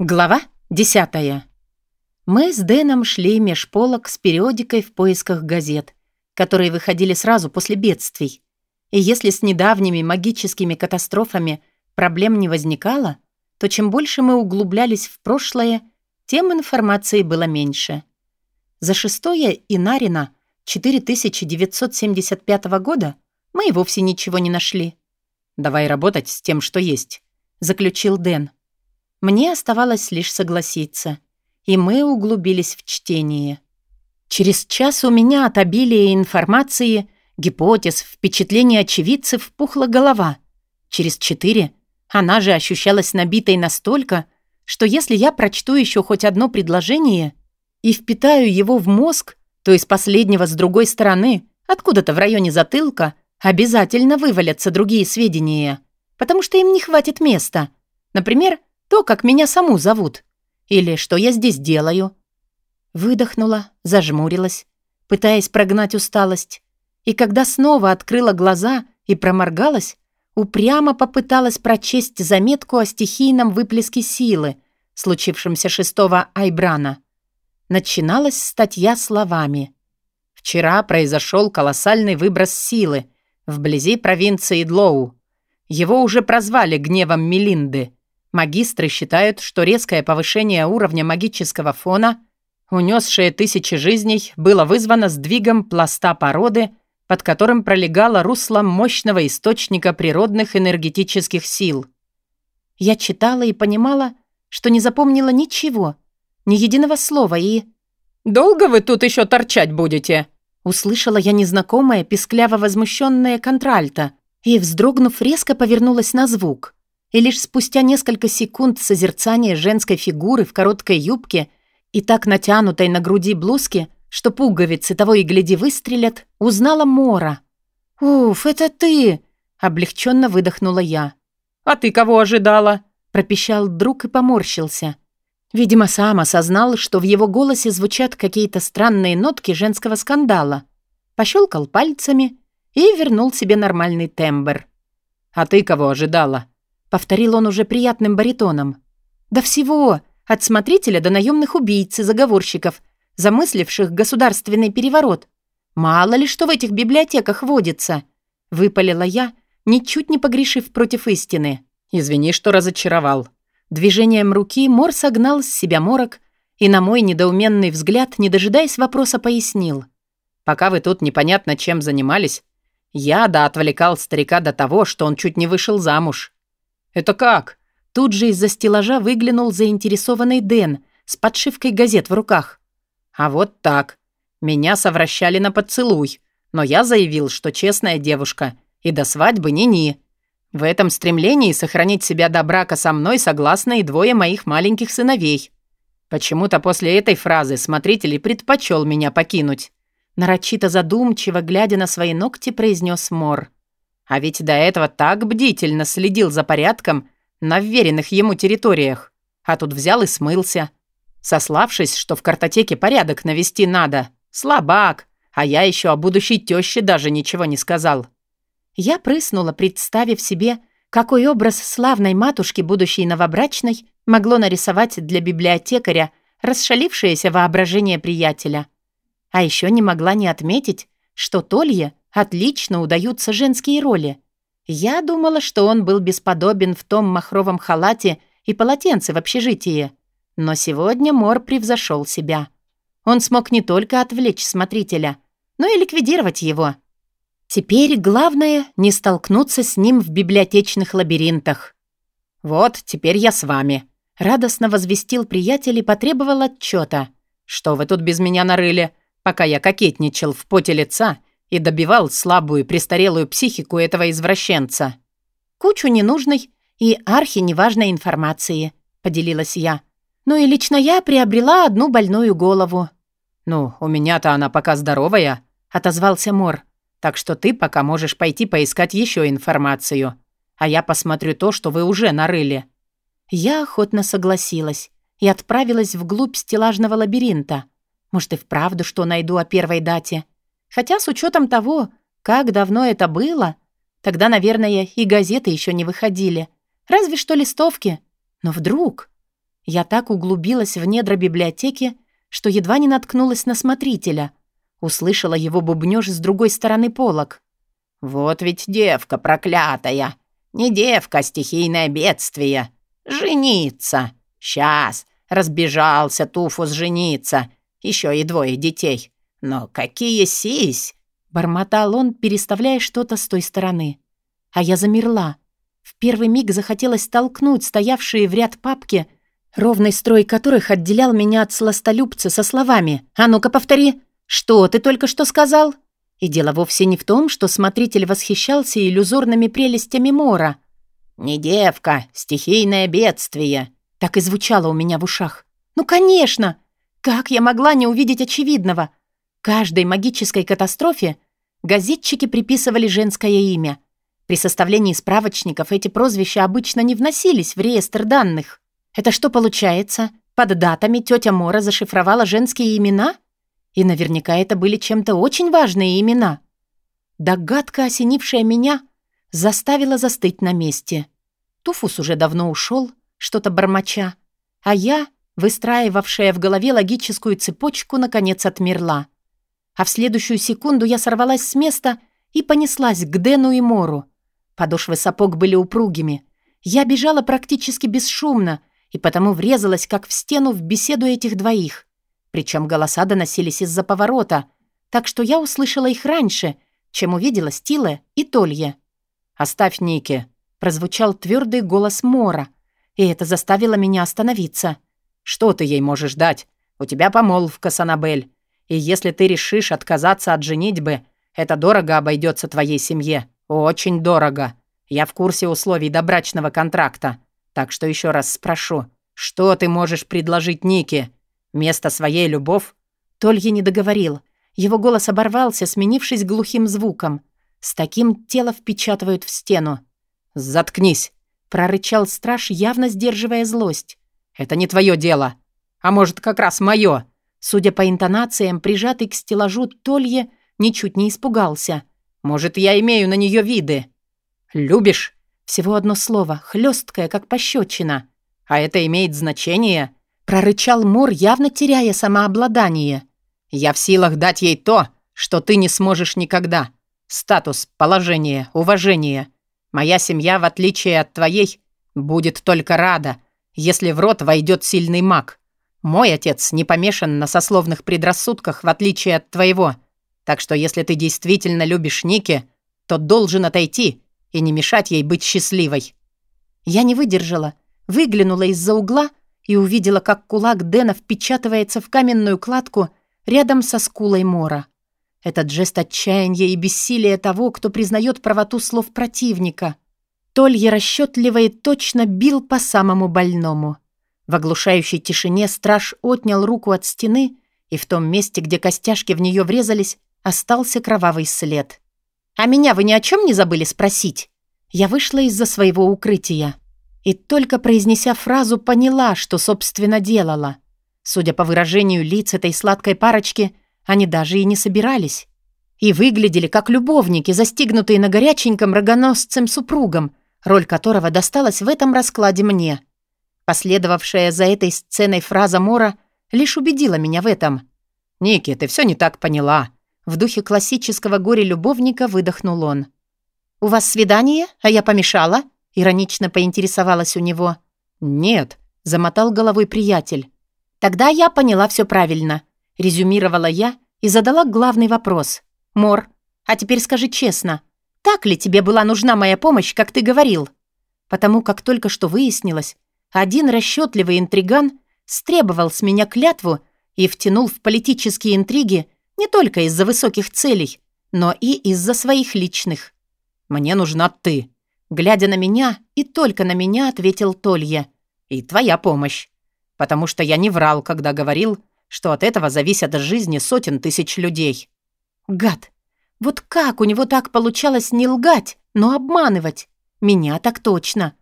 Глава десятая. Мы с Дэном шли меж полок с периодикой в поисках газет, которые выходили сразу после бедствий. И если с недавними магическими катастрофами проблем не возникало, то чем больше мы углублялись в прошлое, тем информации было меньше. За шестое Инарина 4975 года мы и вовсе ничего не нашли. «Давай работать с тем, что есть», — заключил Дэн. Мне оставалось лишь согласиться, и мы углубились в чтение. Через час у меня от обилия информации, гипотез, впечатлений очевидцев пухла голова. Через четыре она же ощущалась набитой настолько, что если я прочту еще хоть одно предложение и впитаю его в мозг, то из последнего с другой стороны, откуда-то в районе затылка, обязательно вывалятся другие сведения, потому что им не хватит места. Например, то, как меня саму зовут. Или что я здесь делаю. Выдохнула, зажмурилась, пытаясь прогнать усталость. И когда снова открыла глаза и проморгалась, упрямо попыталась прочесть заметку о стихийном выплеске силы, случившемся 6 Айбрана. Начиналась статья словами. «Вчера произошел колоссальный выброс силы вблизи провинции Длоу. Его уже прозвали гневом Мелинды. Магистры считают, что резкое повышение уровня магического фона, унесшее тысячи жизней, было вызвано сдвигом пласта породы, под которым пролегало русло мощного источника природных энергетических сил. Я читала и понимала, что не запомнила ничего, ни единого слова и... «Долго вы тут еще торчать будете?» Услышала я незнакомое, пискляво возмущенное контральто и, вздрогнув, резко повернулась на звук — и лишь спустя несколько секунд созерцания женской фигуры в короткой юбке и так натянутой на груди блузки, что пуговицы того и гляди выстрелят, узнала Мора. «Уф, это ты!» — облегченно выдохнула я. «А ты кого ожидала?» — пропищал друг и поморщился. Видимо, сам осознал, что в его голосе звучат какие-то странные нотки женского скандала. Пощелкал пальцами и вернул себе нормальный тембр. «А ты кого ожидала?» Повторил он уже приятным баритоном. «Да всего! От смотрителя до наемных убийц и заговорщиков, замысливших государственный переворот. Мало ли что в этих библиотеках водится!» Выпалила я, ничуть не погрешив против истины. «Извини, что разочаровал». Движением руки Мор согнал с себя морок и на мой недоуменный взгляд, не дожидаясь вопроса, пояснил. «Пока вы тут непонятно чем занимались, я да отвлекал старика до того, что он чуть не вышел замуж. «Это как?» Тут же из-за стеллажа выглянул заинтересованный Дэн с подшивкой газет в руках. «А вот так. Меня совращали на поцелуй, но я заявил, что честная девушка, и до свадьбы ни-ни. В этом стремлении сохранить себя до брака со мной согласны и двое моих маленьких сыновей. Почему-то после этой фразы смотритель предпочел меня покинуть». Нарочито задумчиво, глядя на свои ногти, произнес Мор. А ведь до этого так бдительно следил за порядком на вверенных ему территориях. А тут взял и смылся. Сославшись, что в картотеке порядок навести надо. Слабак. А я еще о будущей тёще даже ничего не сказал. Я прыснула, представив себе, какой образ славной матушки будущей новобрачной могло нарисовать для библиотекаря расшалившееся воображение приятеля. А еще не могла не отметить, что Толье отлично удаются женские роли. Я думала, что он был бесподобен в том махровом халате и полотенце в общежитии. Но сегодня Мор превзошел себя. Он смог не только отвлечь смотрителя, но и ликвидировать его. Теперь главное — не столкнуться с ним в библиотечных лабиринтах. «Вот, теперь я с вами», — радостно возвестил приятель и потребовал отчета. «Что вы тут без меня нарыли, пока я кокетничал в поте лица и добивал слабую престарелую психику этого извращенца. «Кучу ненужной и архи неважной информации», — поделилась я. «Ну и лично я приобрела одну больную голову». «Ну, у меня-то она пока здоровая», — отозвался Мор. «Так что ты пока можешь пойти поискать еще информацию. А я посмотрю то, что вы уже нарыли». Я охотно согласилась и отправилась вглубь стеллажного лабиринта. Может, и вправду что найду о первой дате. Хотя с учетом того, как давно это было, тогда, наверное, и газеты еще не выходили. Разве что листовки. Но вдруг... Я так углубилась в недра библиотеки, что едва не наткнулась на смотрителя. Услышала его бубнёж с другой стороны полок. «Вот ведь девка проклятая! Не девка, а стихийное бедствие! Жениться! Сейчас! Разбежался Туфус жениться! Еще и двое детей! Но какие сись!» Бормотал он, переставляя что-то с той стороны. А я замерла. В первый миг захотелось толкнуть стоявшие в ряд папки, ровный строй которых отделял меня от сластолюбца со словами «А ну-ка повтори, что ты только что сказал?» И дело вовсе не в том, что смотритель восхищался иллюзорными прелестями Мора. «Не девка, стихийное бедствие», — так и звучало у меня в ушах. «Ну, конечно! Как я могла не увидеть очевидного? Каждой магической катастрофе газетчики приписывали женское имя. При составлении справочников эти прозвища обычно не вносились в реестр данных. Это что получается? Под датами тетя Мора зашифровала женские имена? И наверняка это были чем-то очень важные имена. Догадка, осенившая меня, заставила застыть на месте. Туфус уже давно ушел, что-то бормоча, а я, выстраивавшая в голове логическую цепочку, наконец отмерла. А в следующую секунду я сорвалась с места и понеслась к Дэну и Мору. Подошвы сапог были упругими. Я бежала практически бесшумно и потому врезалась, как в стену, в беседу этих двоих. Причем голоса доносились из-за поворота, так что я услышала их раньше, чем увидела Стиле и Толье. «Оставь Ники», — прозвучал твердый голос Мора, и это заставило меня остановиться. «Что ты ей можешь дать? У тебя помолвка с Аннабель. И если ты решишь отказаться от женитьбы, это дорого обойдется твоей семье. Очень дорого. Я в курсе условий добрачного контракта. Так что еще раз спрошу, что ты можешь предложить Нике? Место своей любовь?» Толья не договорил. Его голос оборвался, сменившись глухим звуком. С таким тело впечатывают в стену. «Заткнись!» — прорычал страж, явно сдерживая злость. «Это не твое дело. А может, как раз мое. Судя по интонациям, прижатый к стеллажу Толье ничуть не испугался. «Может, я имею на нее виды?» «Любишь?» Всего одно слово, хлесткое, как пощечина. «А это имеет значение?» Прорычал Мор, явно теряя самообладание. «Я в силах дать ей то, что ты не сможешь никогда. Статус, положение, уважение. Моя семья, в отличие от твоей, будет только рада, если в рот войдет сильный маг. Мой отец не помешан на сословных предрассудках, в отличие от твоего. Так что если ты действительно любишь Ники, то должен отойти и не мешать ей быть счастливой». Я не выдержала, выглянула из-за угла и увидела, как кулак Дэна впечатывается в каменную кладку рядом со скулой Мора. Этот жест отчаяния и бессилия того, кто признает правоту слов противника. Толье расчетливо и точно бил по самому больному. В оглушающей тишине страж отнял руку от стены, и в том месте, где костяшки в нее врезались, остался кровавый след. «А меня вы ни о чем не забыли спросить?» Я вышла из-за своего укрытия и только произнеся фразу, поняла, что, собственно, делала. Судя по выражению лиц этой сладкой парочки, они даже и не собирались. И выглядели как любовники, застигнутые на горяченьком рогоносцем супругом, роль которого досталась в этом раскладе мне. Последовавшая за этой сценой фраза Мора лишь убедила меня в этом. «Ники, ты все не так поняла», в духе классического горе-любовника выдохнул он. «У вас свидание? А я помешала?» Иронично поинтересовалась у него. «Нет», — замотал головой приятель. «Тогда я поняла все правильно», — резюмировала я и задала главный вопрос. «Мор, а теперь скажи честно, так ли тебе была нужна моя помощь, как ты говорил?» Потому как только что выяснилось, один расчетливый интриган стребовал с меня клятву и втянул в политические интриги не только из-за высоких целей, но и из-за своих личных. «Мне нужна ты», — глядя на меня и только на меня ответил Толья. «И твоя помощь. Потому что я не врал, когда говорил, что от этого зависят жизни сотен тысяч людей». Гад! Вот как у него так получалось не лгать, но обманывать? Меня так точно.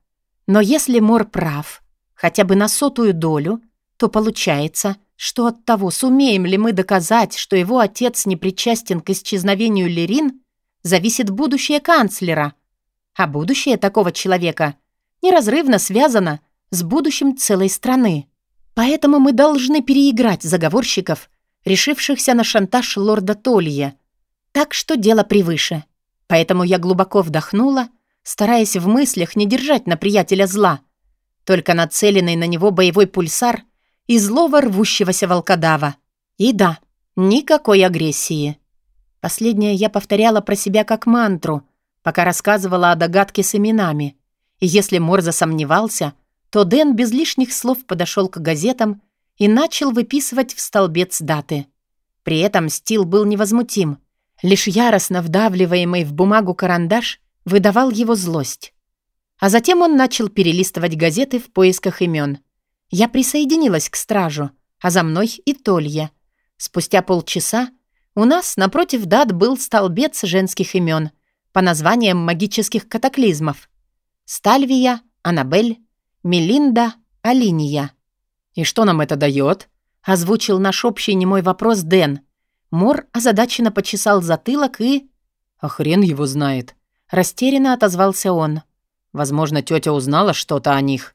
Но если Мор прав, хотя бы на сотую долю, то получается, что от того, сумеем ли мы доказать, что его отец не причастен к исчезновению Лерин, зависит будущее канцлера. А будущее такого человека неразрывно связано с будущим целой страны. Поэтому мы должны переиграть заговорщиков, решившихся на шантаж лорда Толья. Так что дело превыше. Поэтому я глубоко вдохнула, стараясь в мыслях не держать на приятеля зла, только нацеленный на него боевой пульсар и злого рвущегося волкодава. И да, никакой агрессии. Последнее я повторяла про себя как мантру, пока рассказывала о догадке с именами. И если Мор засомневался, то Дэн без лишних слов подошел к газетам и начал выписывать в столбец даты. При этом стил был невозмутим. Лишь яростно вдавливаемый в бумагу карандаш выдавал его злость. А затем он начал перелистывать газеты в поисках имен. Я присоединилась к стражу, а за мной и Толья. Спустя полчаса у нас напротив дат был столбец женских имен по названиям магических катаклизмов. Стальвия, Аннабель, Мелинда, Алиния. «И что нам это дает?» — озвучил наш общий немой вопрос Дэн. Мор озадаченно почесал затылок и... «А хрен его знает», — растерянно отозвался он. «Возможно, тетя узнала что-то о них».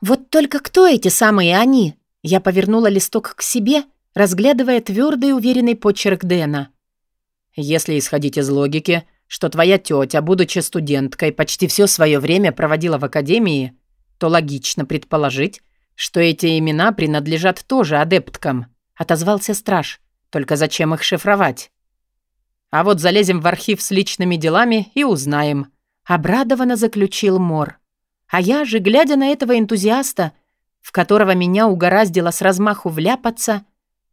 «Вот только кто эти самые они?» Я повернула листок к себе — разглядывая твердый уверенный почерк Дэна. «Если исходить из логики, что твоя тетя, будучи студенткой, почти все свое время проводила в академии, то логично предположить, что эти имена принадлежат тоже адепткам», — отозвался страж. «Только зачем их шифровать?» «А вот залезем в архив с личными делами и узнаем», — обрадованно заключил Мор. А я же, глядя на этого энтузиаста, в которого меня угораздило с размаху вляпаться,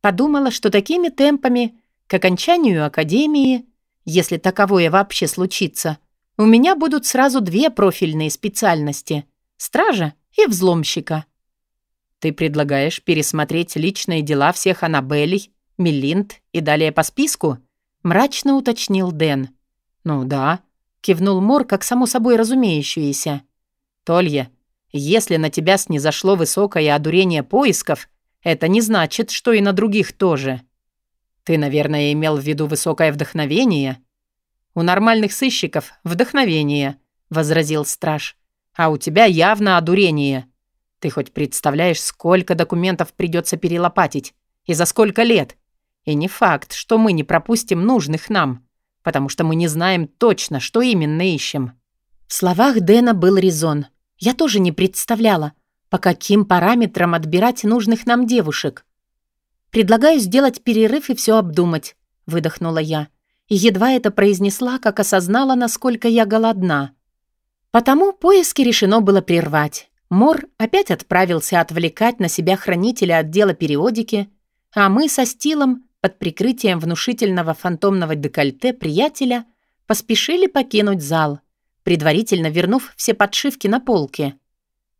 Подумала, что такими темпами, к окончанию академии, если таковое вообще случится, у меня будут сразу две профильные специальности — стража и взломщика. Ты предлагаешь пересмотреть личные дела всех Аннабелей, Мелинд и далее по списку? Мрачно уточнил Дэн. Ну да, кивнул Мор, как само собой разумеющееся. Толья, если на тебя снизошло высокое одурение поисков — это не значит, что и на других тоже. Ты, наверное, имел в виду высокое вдохновение? У нормальных сыщиков вдохновение, возразил страж. А у тебя явно одурение. Ты хоть представляешь, сколько документов придется перелопатить? И за сколько лет? И не факт, что мы не пропустим нужных нам, потому что мы не знаем точно, что именно ищем. В словах Дэна был резон. Я тоже не представляла, по каким параметрам отбирать нужных нам девушек. «Предлагаю сделать перерыв и все обдумать», — выдохнула я. И едва это произнесла, как осознала, насколько я голодна. Потому поиски решено было прервать. Мор опять отправился отвлекать на себя хранителя отдела периодики, а мы со Стилом под прикрытием внушительного фантомного декольте приятеля поспешили покинуть зал, предварительно вернув все подшивки на полке.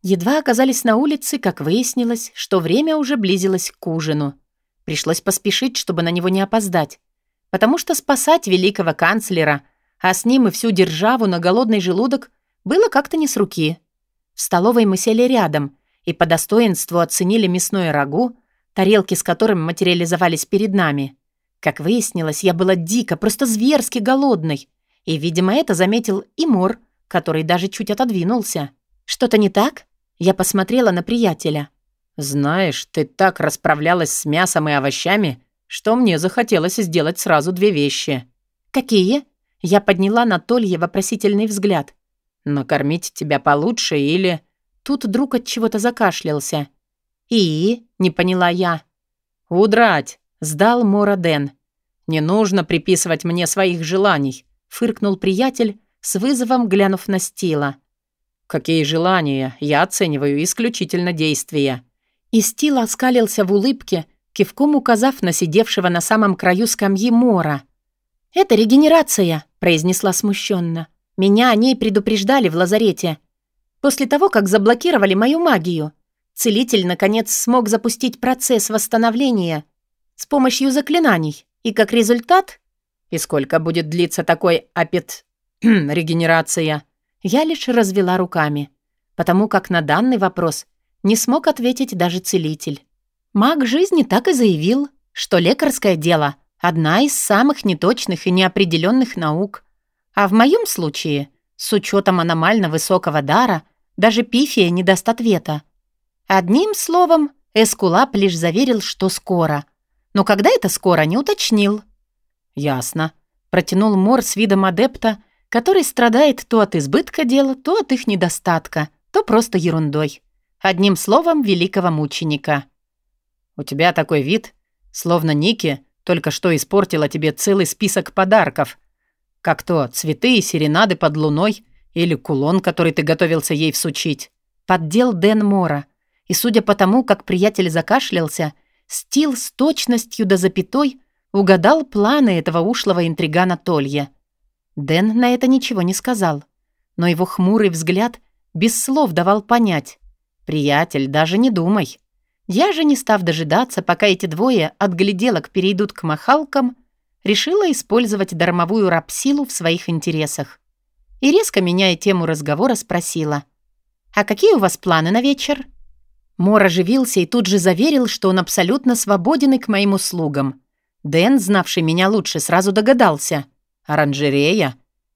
Едва оказались на улице, как выяснилось, что время уже близилось к ужину. Пришлось поспешить, чтобы на него не опоздать, потому что спасать великого канцлера, а с ним и всю державу на голодный желудок, было как-то не с руки. В столовой мы сели рядом и по достоинству оценили мясное рагу, тарелки с которым материализовались перед нами. Как выяснилось, я была дико, просто зверски голодной, и, видимо, это заметил и Мор, который даже чуть отодвинулся. «Что-то не так?» Я посмотрела на приятеля. «Знаешь, ты так расправлялась с мясом и овощами, что мне захотелось сделать сразу две вещи». «Какие?» Я подняла на Толье вопросительный взгляд. «Накормить тебя получше или...» Тут друг от чего-то закашлялся. «И?» — не поняла я. «Удрать!» — сдал Мора Дэн. «Не нужно приписывать мне своих желаний», — фыркнул приятель, с вызовом глянув на Стила. «Какие желания? Я оцениваю исключительно действия». И Стил оскалился в улыбке, кивком указав на сидевшего на самом краю скамьи Мора. «Это регенерация», — произнесла смущенно. «Меня о ней предупреждали в лазарете. После того, как заблокировали мою магию, целитель, наконец, смог запустить процесс восстановления с помощью заклинаний. И как результат... И сколько будет длиться такой аппет... регенерация?» Я лишь развела руками, потому как на данный вопрос не смог ответить даже целитель. Маг жизни так и заявил, что лекарское дело — одна из самых неточных и неопределенных наук. А в моем случае, с учетом аномально высокого дара, даже пифия не даст ответа. Одним словом, Эскулап лишь заверил, что скоро. Но когда это скоро, не уточнил. «Ясно», — протянул Мор с видом адепта, который страдает то от избытка дела, то от их недостатка, то просто ерундой. Одним словом, великого мученика. «У тебя такой вид, словно Ники только что испортила тебе целый список подарков. Как то цветы и серенады под луной или кулон, который ты готовился ей всучить». Поддел Дэн Мора. И судя по тому, как приятель закашлялся, Стил с точностью до запятой угадал планы этого ушлого интригана Толья. Дэн на это ничего не сказал, но его хмурый взгляд без слов давал понять. «Приятель, даже не думай». Я же, не став дожидаться, пока эти двое от гляделок перейдут к махалкам, решила использовать дармовую рабсилу в своих интересах. И резко меняя тему разговора, спросила. «А какие у вас планы на вечер?» Мор оживился и тут же заверил, что он абсолютно свободен и к моим услугам. Дэн, знавший меня лучше, сразу догадался. «Оранжерея?»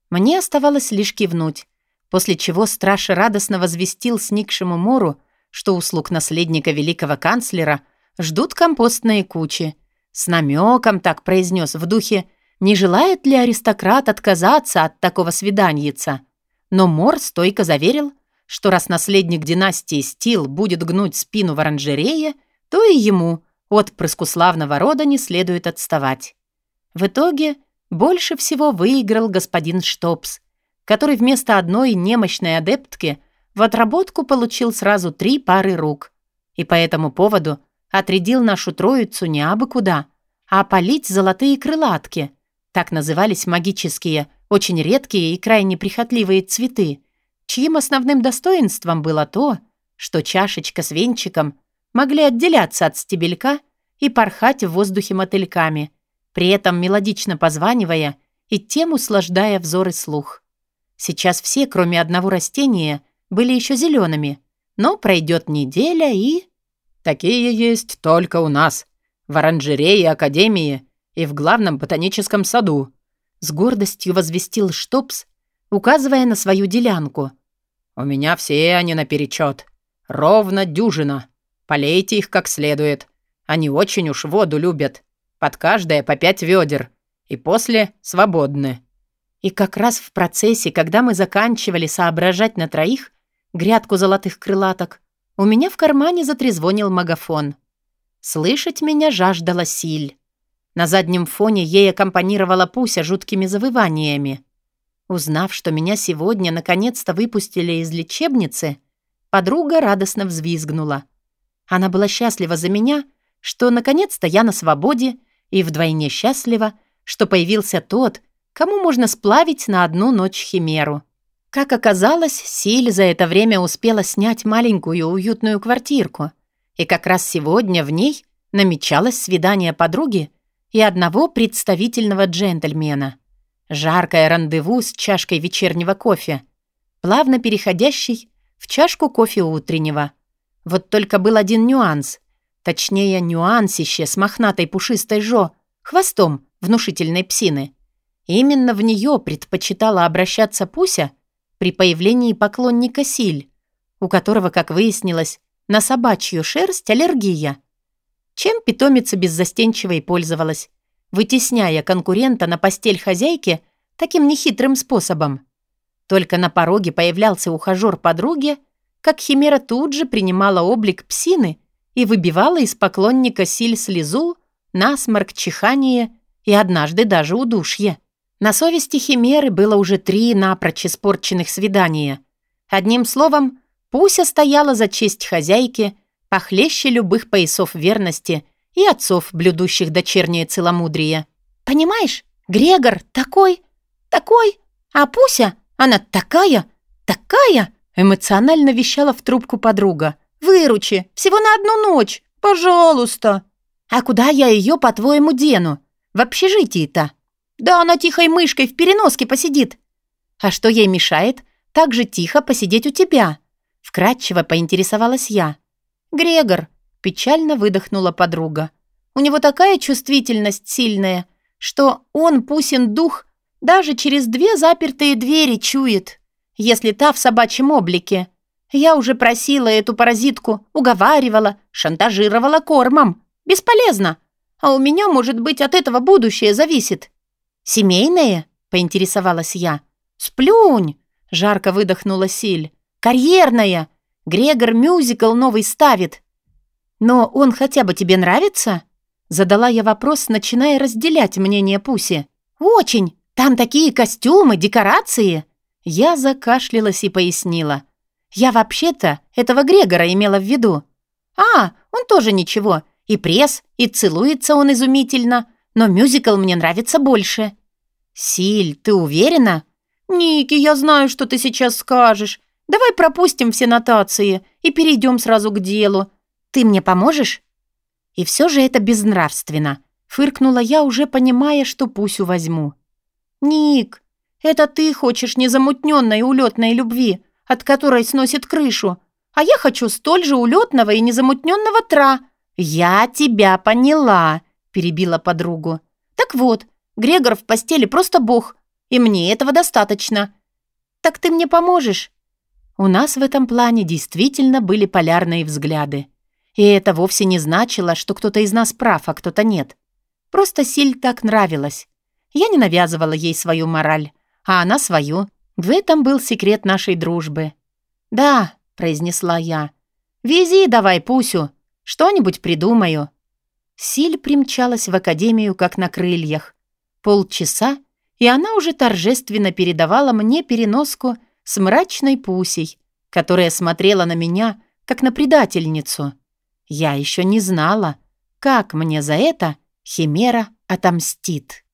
Мне оставалось лишь кивнуть, после чего страж радостно возвестил сникшему Мору, что услуг наследника великого канцлера ждут компостные кучи. С намеком так произнес в духе «Не желает ли аристократ отказаться от такого свиданьица?» Но Мор стойко заверил, что раз наследник династии Стил будет гнуть спину в оранжерее, то и ему, отпрыску славного рода, не следует отставать. В итоге больше всего выиграл господин Штопс, который вместо одной немощной адептки в отработку получил сразу три пары рук. И по этому поводу отрядил нашу троицу не абы куда, а полить золотые крылатки. Так назывались магические, очень редкие и крайне прихотливые цветы, чьим основным достоинством было то, что чашечка с венчиком могли отделяться от стебелька и порхать в воздухе мотыльками, при этом мелодично позванивая и тем услаждая взор и слух. Сейчас все, кроме одного растения, были еще зелеными, но пройдет неделя и... Такие есть только у нас, в оранжерее Академии и в главном ботаническом саду, с гордостью возвестил Штопс, указывая на свою делянку, «У меня все они наперечет. Ровно дюжина. Полейте их как следует. Они очень уж воду любят. Под каждое по пять ведер. И после свободны». И как раз в процессе, когда мы заканчивали соображать на троих грядку золотых крылаток, у меня в кармане затрезвонил магафон. Слышать меня жаждала Силь. На заднем фоне ей аккомпанировала Пуся жуткими завываниями. Узнав, что меня сегодня наконец-то выпустили из лечебницы, подруга радостно взвизгнула. Она была счастлива за меня, что наконец-то я на свободе, и вдвойне счастлива, что появился тот, кому можно сплавить на одну ночь химеру. Как оказалось, Силь за это время успела снять маленькую уютную квартирку, и как раз сегодня в ней намечалось свидание подруги и одного представительного джентльмена. Жаркое рандеву с чашкой вечернего кофе, плавно переходящий в чашку кофе утреннего. Вот только был один нюанс. Точнее, нюансище с мохнатой пушистой жо, хвостом внушительной псины. Именно в нее предпочитала обращаться Пуся при появлении поклонника Силь, у которого, как выяснилось, на собачью шерсть аллергия. Чем питомица беззастенчиво и пользовалась вытесняя конкурента на постель хозяйки таким нехитрым способом. Только на пороге появлялся ухажер подруги, как Химера тут же принимала облик псины и выбивала из поклонника силь слезу, насморк, чихание и однажды даже удушье. На совести Химеры было уже три напрочь испорченных свидания. Одним словом, Пуся стояла за честь хозяйки, похлеще любых поясов верности и отцов, блюдущих дочернее целомудрие. «Понимаешь, Грегор такой, такой, а Пуся, она такая, такая!» эмоционально вещала в трубку подруга. «Выручи, всего на одну ночь, пожалуйста!» «А куда я ее, по-твоему, дену? В общежитии-то?» «Да она тихой мышкой в переноске посидит!» «А что ей мешает так же тихо посидеть у тебя?» Вкратчиво поинтересовалась я. «Грегор, Печально выдохнула подруга. У него такая чувствительность сильная, что он, Пусин дух, даже через две запертые двери чует, если та в собачьем облике. Я уже просила эту паразитку, уговаривала, шантажировала кормом. Бесполезно. А у меня, может быть, от этого будущее зависит. Семейное? Поинтересовалась я. Сплюнь! Жарко выдохнула Силь. Карьерная! Грегор мюзикл новый ставит. Но он хотя бы тебе нравится? Задала я вопрос, начиная разделять мнение Пуси. Очень! Там такие костюмы, декорации!» Я закашлялась и пояснила. «Я вообще-то этого Грегора имела в виду. А, он тоже ничего. И пресс, и целуется он изумительно. Но мюзикл мне нравится больше». «Силь, ты уверена?» «Ники, я знаю, что ты сейчас скажешь. Давай пропустим все нотации и перейдем сразу к делу. Ты мне поможешь?» «И все же это безнравственно», — фыркнула я, уже понимая, что Пусю возьму. «Ник, это ты хочешь незамутненной улетной любви, от которой сносит крышу, а я хочу столь же улетного и незамутненного тра». «Я тебя поняла», — перебила подругу. «Так вот, Грегор в постели просто бог, и мне этого достаточно. Так ты мне поможешь?» У нас в этом плане действительно были полярные взгляды. И это вовсе не значило, что кто-то из нас прав, а кто-то нет. Просто Силь так нравилась. Я не навязывала ей свою мораль, а она свою. В этом был секрет нашей дружбы. «Да», — произнесла я, — «вези давай Пусю, что-нибудь придумаю». Силь примчалась в академию, как на крыльях. Полчаса, и она уже торжественно передавала мне переноску с мрачной Пусей, которая смотрела на меня, как на предательницу. Я еще не знала, как мне за это Химера отомстит.